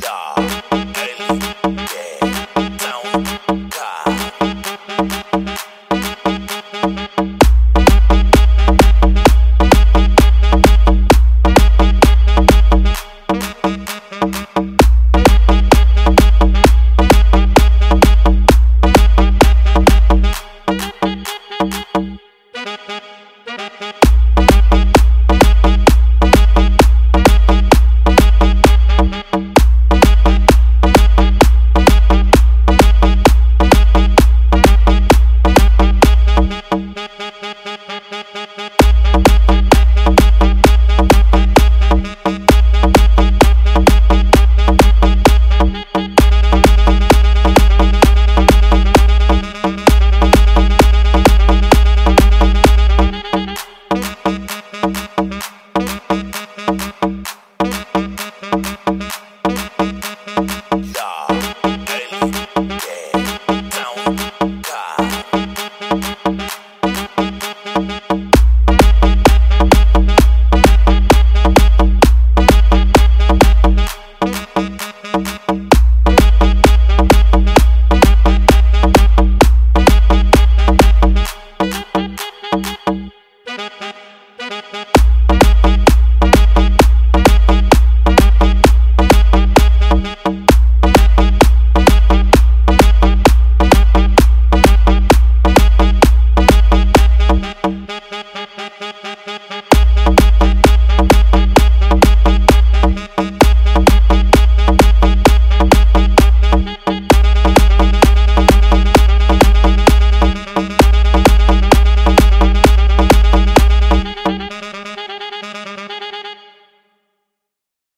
Yeah.